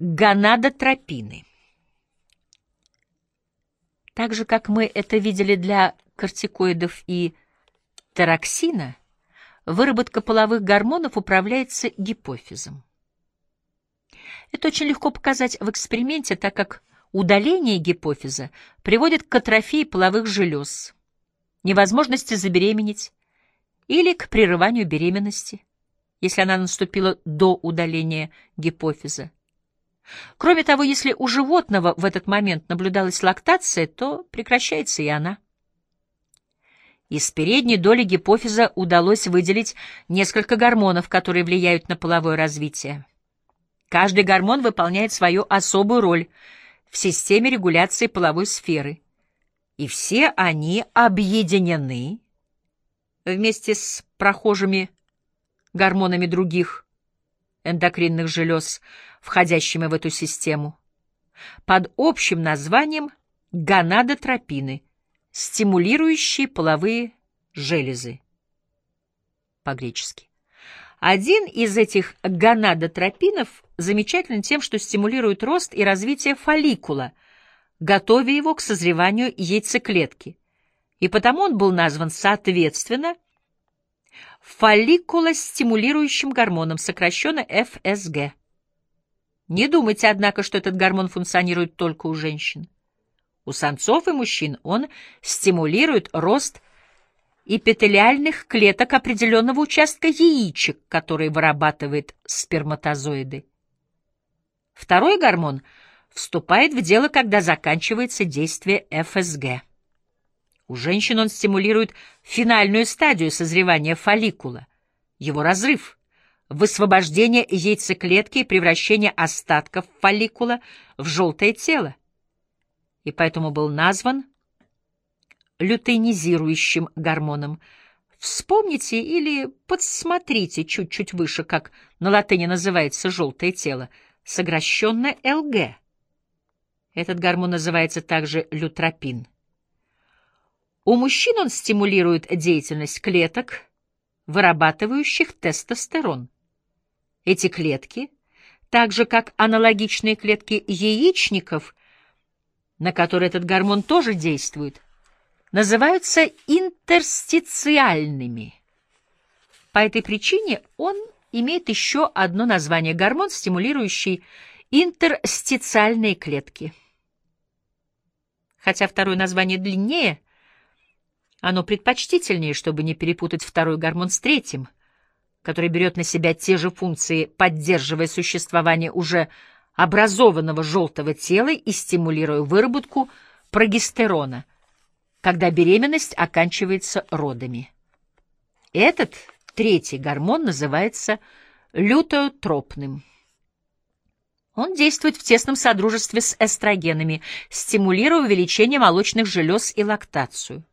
Гонадотропины. Так же, как мы это видели для кортикоидов и тероксина, выработка половых гормонов управляется гипофизом. Это очень легко показать в эксперименте, так как удаление гипофиза приводит к атрофии половых желез, невозможности забеременеть или к прерыванию беременности, если она наступила до удаления гипофиза. Кроме того, если у животного в этот момент наблюдалась лактация, то прекращается и она. Из передней доли гипофиза удалось выделить несколько гормонов, которые влияют на половое развитие. Каждый гормон выполняет свою особую роль в системе регуляции половой сферы, и все они объединены вместе с прохожими гормонами других эндокринных желез, входящими в эту систему, под общим названием гонадотропины, стимулирующие половые железы. По-гречески. Один из этих гонадотропинов замечателен тем, что стимулирует рост и развитие фолликула, готовя его к созреванию яйцеклетки, и потому он был назван соответственно фолликулостимулирующим гормоном, сокращенно ФСГ. Не думайте, однако, что этот гормон функционирует только у женщин. У самцов и мужчин он стимулирует рост эпителиальных клеток определенного участка яичек, которые вырабатывает сперматозоиды. Второй гормон вступает в дело, когда заканчивается действие ФСГ. У женщин он стимулирует финальную стадию созревания фолликула, его разрыв – высвобождение яйцеклетки и превращение остатков фолликула в желтое тело, и поэтому был назван лютeinизирующим гормоном. Вспомните или подсмотрите чуть-чуть выше, как на латыни называется желтое тело, сокращенно ЛГ. Этот гормон называется также лютропин. У мужчин он стимулирует деятельность клеток, вырабатывающих тестостерон. Эти клетки, так же как аналогичные клетки яичников, на которые этот гормон тоже действует, называются интерстициальными. По этой причине он имеет еще одно название – гормон, стимулирующий интерстициальные клетки. Хотя второе название длиннее, оно предпочтительнее, чтобы не перепутать второй гормон с третьим – который берет на себя те же функции, поддерживая существование уже образованного желтого тела и стимулируя выработку прогестерона, когда беременность оканчивается родами. Этот третий гормон называется лютеотропным. Он действует в тесном содружестве с эстрогенами, стимулируя увеличение молочных желез и лактацию.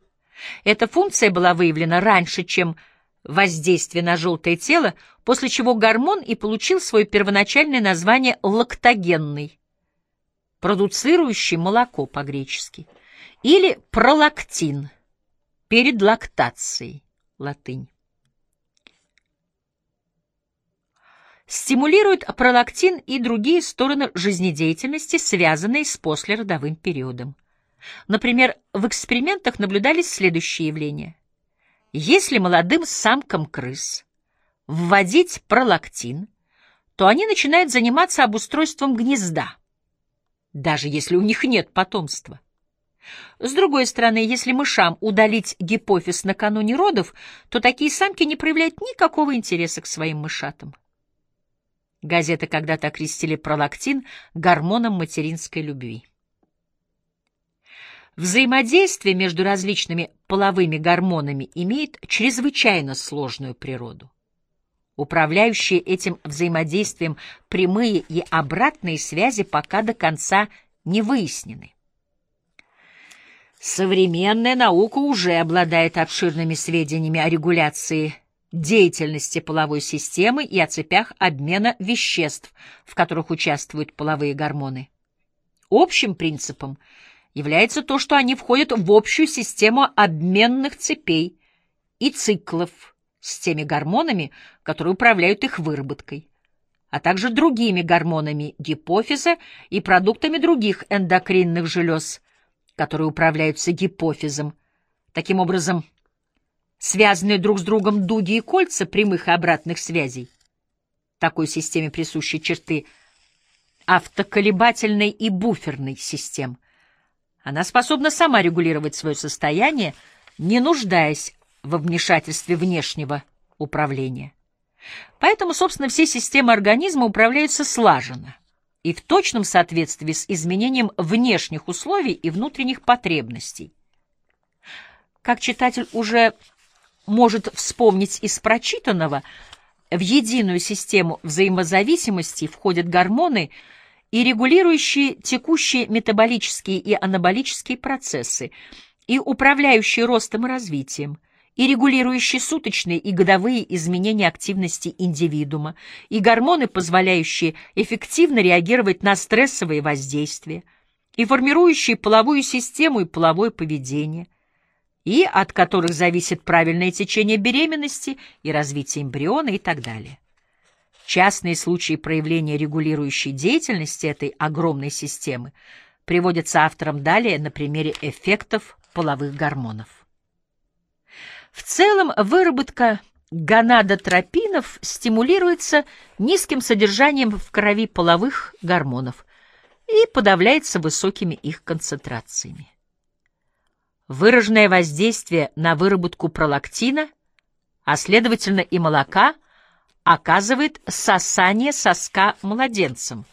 Эта функция была выявлена раньше, чем воздействие на желтое тело, после чего гормон и получил свое первоначальное название лактогенный, продуцирующий молоко по-гречески, или пролактин, перед лактацией, латынь. Стимулирует пролактин и другие стороны жизнедеятельности, связанные с послеродовым периодом. Например, в экспериментах наблюдались следующие явления. Если молодым самкам крыс вводить пролактин, то они начинают заниматься обустройством гнезда, даже если у них нет потомства. С другой стороны, если мышам удалить гипофиз накануне родов, то такие самки не проявляют никакого интереса к своим мышатам. Газеты когда-то окрестили пролактин гормоном материнской любви. Взаимодействие между различными половыми гормонами имеет чрезвычайно сложную природу. Управляющие этим взаимодействием прямые и обратные связи пока до конца не выяснены. Современная наука уже обладает обширными сведениями о регуляции деятельности половой системы и о цепях обмена веществ, в которых участвуют половые гормоны. Общим принципом – является то, что они входят в общую систему обменных цепей и циклов с теми гормонами, которые управляют их выработкой. а также другими гормонами гипофиза и продуктами других эндокринных желез, которые управляются гипофизом. Таким образом, связанные друг с другом дуги и кольца прямых и обратных связей. Такой системе присущи черты автоколебательной и буферной систем. Она способна сама регулировать свое состояние, не нуждаясь во вмешательстве внешнего управления. Поэтому, собственно, все системы организма управляются слаженно и в точном соответствии с изменением внешних условий и внутренних потребностей. Как читатель уже может вспомнить из прочитанного, в единую систему взаимозависимости входят гормоны и регулирующие текущие метаболические и анаболические процессы, и управляющие ростом и развитием, и регулирующие суточные и годовые изменения активности индивидуума, и гормоны, позволяющие эффективно реагировать на стрессовые воздействия, и формирующие половую систему и половое поведение – и от которых зависит правильное течение беременности и развитие эмбриона и так далее. Частные случаи проявления регулирующей деятельности этой огромной системы приводятся автором далее на примере эффектов половых гормонов. В целом выработка гонадотропинов стимулируется низким содержанием в крови половых гормонов и подавляется высокими их концентрациями. Выраженное воздействие на выработку пролактина, а следовательно и молока, оказывает сосание соска младенцем.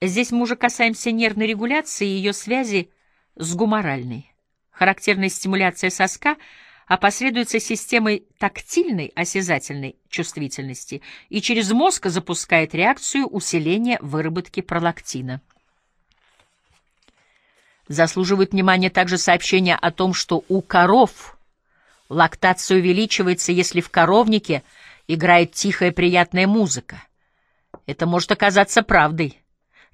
Здесь мы уже касаемся нервной регуляции и ее связи с гуморальной. Характерная стимуляция соска опосредуется системой тактильной осязательной чувствительности и через мозг запускает реакцию усиления выработки пролактина. Заслуживает внимания также сообщение о том, что у коров лактация увеличивается, если в коровнике играет тихая приятная музыка. Это может оказаться правдой,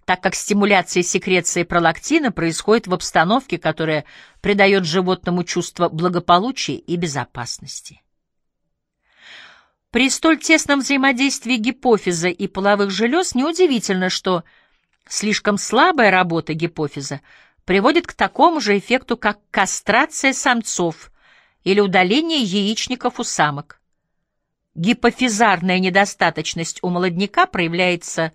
так как стимуляция секреции пролактина происходит в обстановке, которая придает животному чувство благополучия и безопасности. При столь тесном взаимодействии гипофиза и половых желез неудивительно, что слишком слабая работа гипофиза приводит к такому же эффекту, как кастрация самцов или удаление яичников у самок. Гипофизарная недостаточность у молодняка проявляется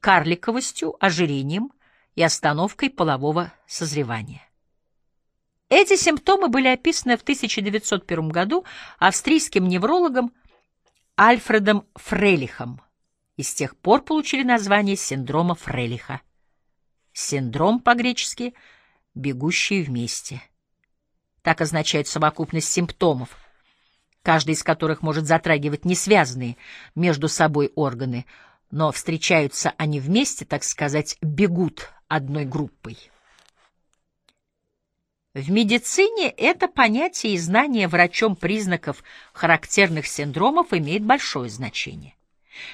карликовостью, ожирением и остановкой полового созревания. Эти симптомы были описаны в 1901 году австрийским неврологом Альфредом Фрелихом и с тех пор получили название синдрома Фрелиха. Синдром по-гречески «бегущие вместе». Так означает совокупность симптомов, каждый из которых может затрагивать несвязанные между собой органы, но встречаются они вместе, так сказать, бегут одной группой. В медицине это понятие и знание врачом признаков характерных синдромов имеет большое значение.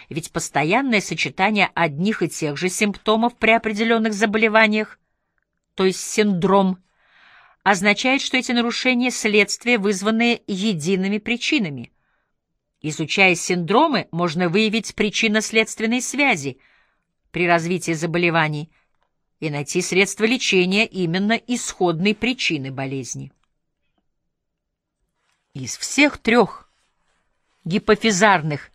Ведь постоянное сочетание одних и тех же симптомов при определенных заболеваниях, то есть синдром, означает, что эти нарушения – следствия, вызванные едиными причинами. Изучая синдромы, можно выявить причинно-следственные связи при развитии заболеваний и найти средства лечения именно исходной причины болезни. Из всех трех гипофизарных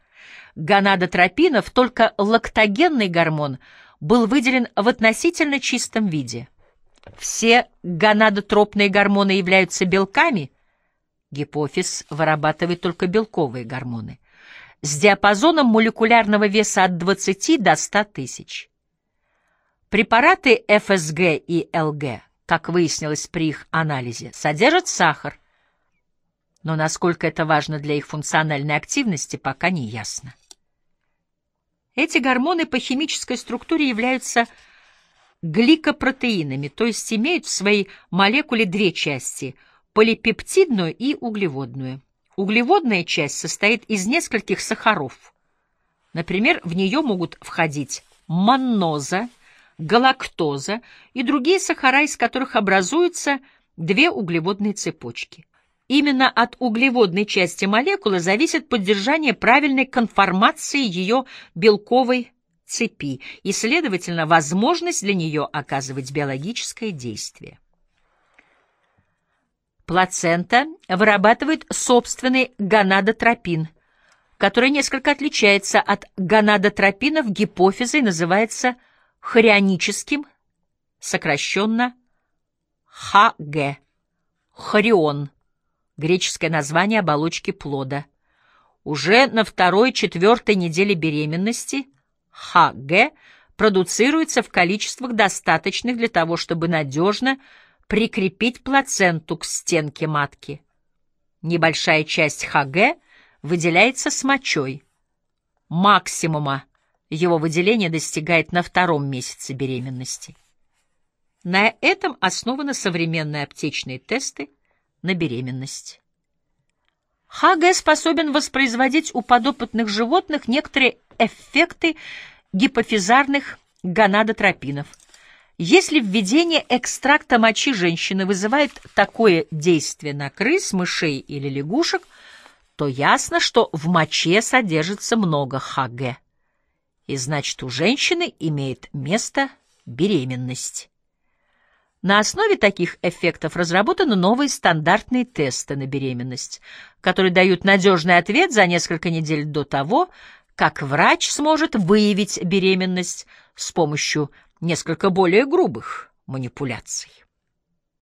гонадотропинов только лактогенный гормон был выделен в относительно чистом виде. Все гонадотропные гормоны являются белками, гипофиз вырабатывает только белковые гормоны, с диапазоном молекулярного веса от 20 до 100 тысяч. Препараты ФСГ и ЛГ, как выяснилось при их анализе, содержат сахар, но насколько это важно для их функциональной активности, пока не ясно. Эти гормоны по химической структуре являются гликопротеинами, то есть имеют в своей молекуле две части – полипептидную и углеводную. Углеводная часть состоит из нескольких сахаров. Например, в нее могут входить манноза, галактоза и другие сахара, из которых образуются две углеводные цепочки. Именно от углеводной части молекулы зависит поддержание правильной конформации ее белковой цепи и, следовательно, возможность для нее оказывать биологическое действие. Плацента вырабатывает собственный гонадотропин, который несколько отличается от гонадотропинов гипофиза и называется хорионическим, сокращенно ХГ, хорион, греческое название оболочки плода. Уже на второй-четвертой неделе беременности ХГ продуцируется в количествах достаточных для того, чтобы надежно прикрепить плаценту к стенке матки. Небольшая часть ХГ выделяется с мочой. Максимума его выделение достигает на втором месяце беременности. На этом основаны современные аптечные тесты на беременность. ХГ способен воспроизводить у подопытных животных некоторые эффекты гипофизарных гонадотропинов. Если введение экстракта мочи женщины вызывает такое действие на крыс, мышей или лягушек, то ясно, что в моче содержится много ХГ. И значит, у женщины имеет место беременность. На основе таких эффектов разработаны новые стандартные тесты на беременность, которые дают надежный ответ за несколько недель до того, как врач сможет выявить беременность с помощью несколько более грубых манипуляций.